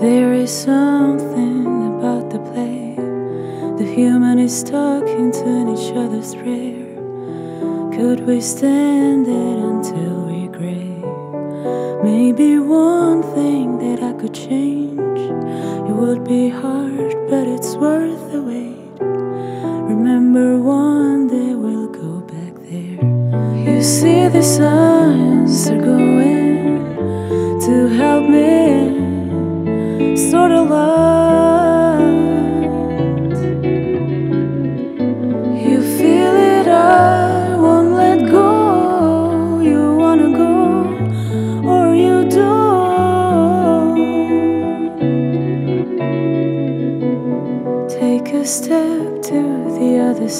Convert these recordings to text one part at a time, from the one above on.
There is something about the play. The human is talking to each other's prayer. Could we stand it until we gray? Maybe one thing that I could change. It would be hard, but it's worth the wait. Remember, one day we'll go back there. You see, the signs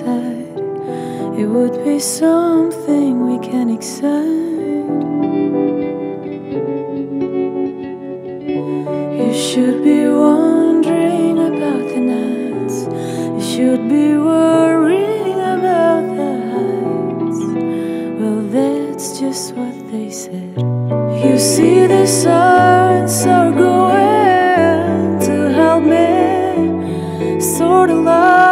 It would be something we can excite. You should be wondering about the nights. You should be worrying about the heights. Well, that's just what they said. You see, the signs are going to help me sort of light.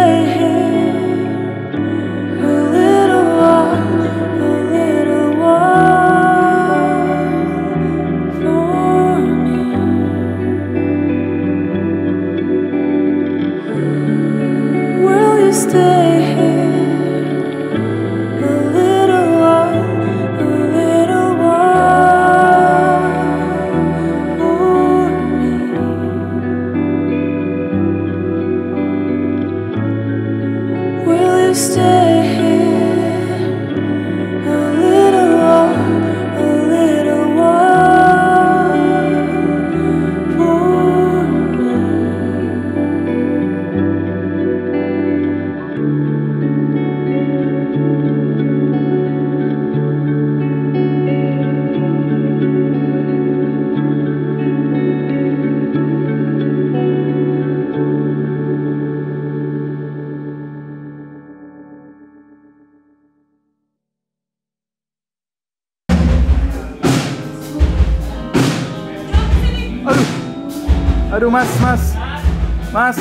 Aduh, Mas, Mas. Mas.